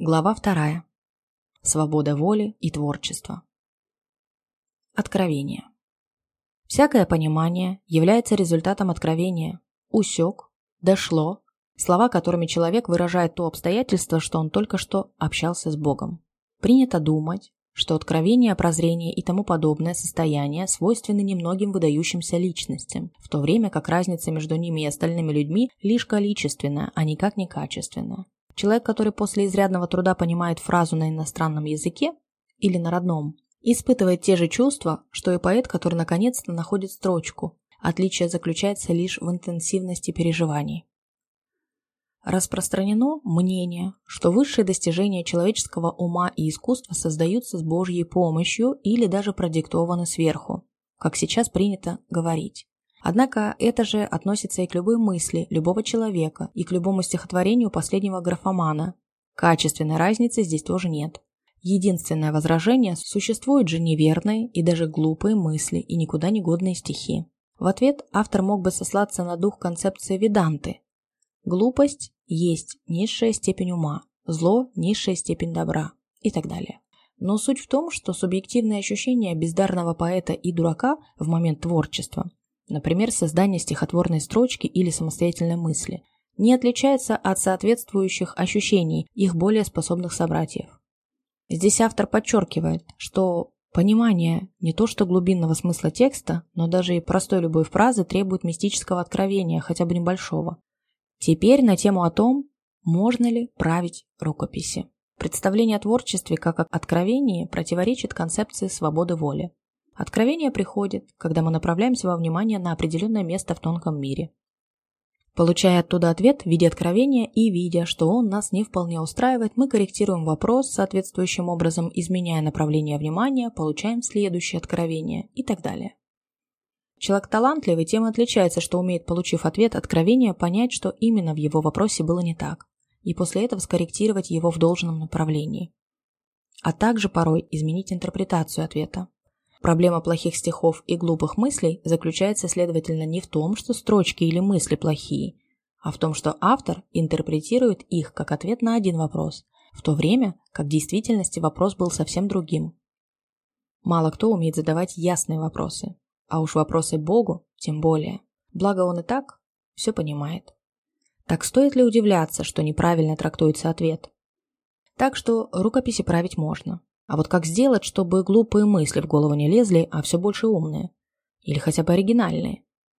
Глава вторая. Свобода воли и творчества. Откровение. Всякое понимание является результатом откровения. Усек, дошло, слова, которыми человек выражает то обстоятельство, что он только что общался с Богом. Принято думать, что откровение, прозрение и тому подобное состояние свойственны немногим выдающимся личностям, в то время как разница между ними и остальными людьми лишь количественная, а никак не качественная. Человек, который после изрядного труда понимает фразу на иностранном языке или на родном, испытывает те же чувства, что и поэт, который наконец-то находит строчку. Отличие заключается лишь в интенсивности переживаний. Распространено мнение, что высшие достижения человеческого ума и искусства создаются с Божьей помощью или даже продиктованы сверху, как сейчас принято говорить. Однако это же относится и к любой мысли любого человека, и к любому стихотворению последнего графомана. Качественной разницы здесь тоже нет. Единственное возражение – существуют же неверные и даже глупые мысли и никуда не годные стихи. В ответ автор мог бы сослаться на дух концепции веданты. Глупость есть низшая степень ума, зло – низшая степень добра и так далее. Но суть в том, что субъективные ощущения бездарного поэта и дурака в момент творчества например, создание стихотворной строчки или самостоятельной мысли, не отличается от соответствующих ощущений их более способных собратьев. Здесь автор подчеркивает, что понимание не то что глубинного смысла текста, но даже и простой любой фразы требует мистического откровения, хотя бы небольшого. Теперь на тему о том, можно ли править рукописи. Представление о творчестве как о откровении противоречит концепции свободы воли. Откровение приходит, когда мы направляем свое внимание на определенное место в тонком мире. Получая оттуда ответ в виде откровения и видя, что он нас не вполне устраивает, мы корректируем вопрос соответствующим образом, изменяя направление внимания, получаем следующее откровение и так далее. Человек талантливый тем отличается, что умеет, получив ответ откровения, понять, что именно в его вопросе было не так, и после этого скорректировать его в должном направлении. А также порой изменить интерпретацию ответа. Проблема плохих стихов и глупых мыслей заключается, следовательно, не в том, что строчки или мысли плохие, а в том, что автор интерпретирует их как ответ на один вопрос, в то время как в действительности вопрос был совсем другим. Мало кто умеет задавать ясные вопросы, а уж вопросы Богу тем более. Благо он и так все понимает. Так стоит ли удивляться, что неправильно трактуется ответ? Так что рукописи править можно, а вот как сделать, чтобы глупые мысли в голову не лезли, а все больше умные? Или хотя бы оригинальные?